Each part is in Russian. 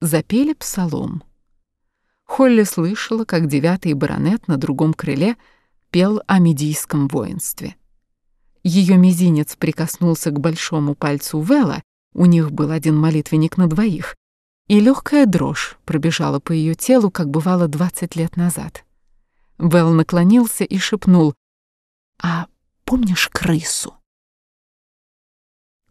Запели псалом. Холли слышала, как девятый баронет на другом крыле пел о медийском воинстве. Ее мизинец прикоснулся к большому пальцу Вела, у них был один молитвенник на двоих, и легкая дрожь пробежала по ее телу, как бывало 20 лет назад. Вэл наклонился и шепнул, «А помнишь крысу?»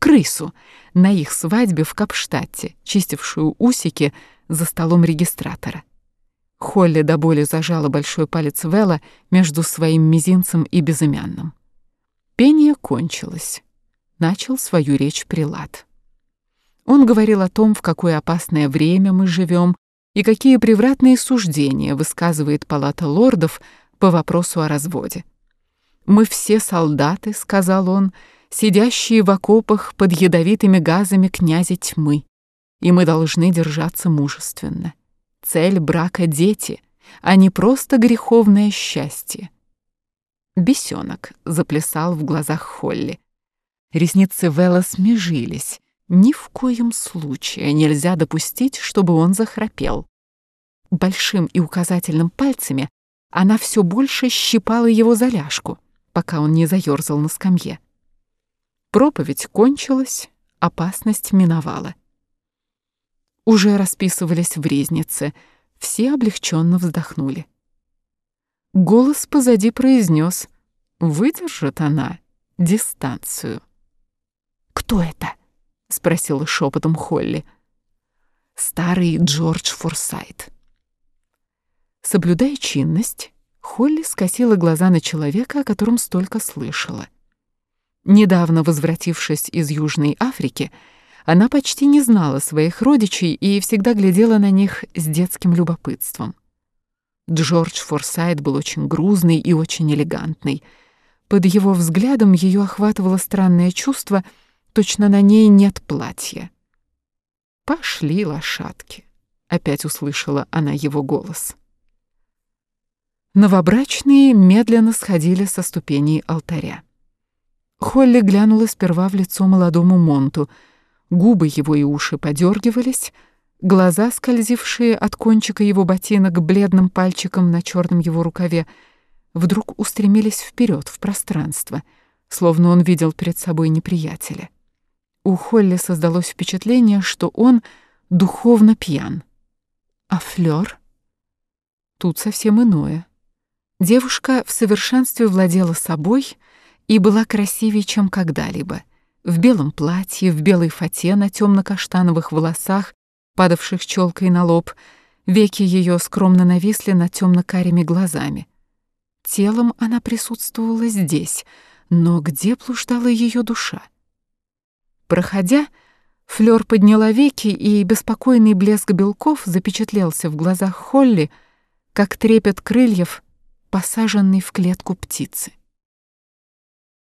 Крысу на их свадьбе в Капштадте, чистившую усики за столом регистратора. Холли до боли зажала большой палец Вэлла между своим мизинцем и безымянным. Пение кончилось. Начал свою речь прилад. Он говорил о том, в какое опасное время мы живем и какие превратные суждения высказывает Палата лордов по вопросу о разводе. «Мы все солдаты», — сказал он, — «сидящие в окопах под ядовитыми газами князя тьмы, и мы должны держаться мужественно. Цель брака — дети, а не просто греховное счастье». Бесенок заплясал в глазах Холли. Ресницы Вэлла смежились, ни в коем случае нельзя допустить, чтобы он захрапел. Большим и указательным пальцами она все больше щипала его за ляжку, пока он не заерзал на скамье. Проповедь кончилась, опасность миновала. Уже расписывались в резнице, все облегченно вздохнули. Голос позади произнес «Выдержит она дистанцию». «Кто это?» — спросила шепотом Холли. «Старый Джордж Форсайт». Соблюдая чинность, Холли скосила глаза на человека, о котором столько слышала. Недавно возвратившись из Южной Африки, она почти не знала своих родичей и всегда глядела на них с детским любопытством. Джордж Форсайт был очень грузный и очень элегантный. Под его взглядом ее охватывало странное чувство — Точно на ней нет платья. «Пошли, лошадки!» — опять услышала она его голос. Новобрачные медленно сходили со ступеней алтаря. Холли глянула сперва в лицо молодому Монту. Губы его и уши подергивались, глаза, скользившие от кончика его ботинок бледным пальчиком на черном его рукаве, вдруг устремились вперед в пространство, словно он видел перед собой неприятеля. У Холли создалось впечатление, что он духовно пьян. А Флёр? Тут совсем иное. Девушка в совершенстве владела собой и была красивее, чем когда-либо. В белом платье, в белой фате на темно-каштановых волосах, падавших челкой на лоб, веки ее скромно нависли над темно-карими глазами. Телом она присутствовала здесь, но где блуждала ее душа? Проходя, Флёр подняла веки, и беспокойный блеск белков запечатлелся в глазах Холли, как трепет крыльев, посаженный в клетку птицы.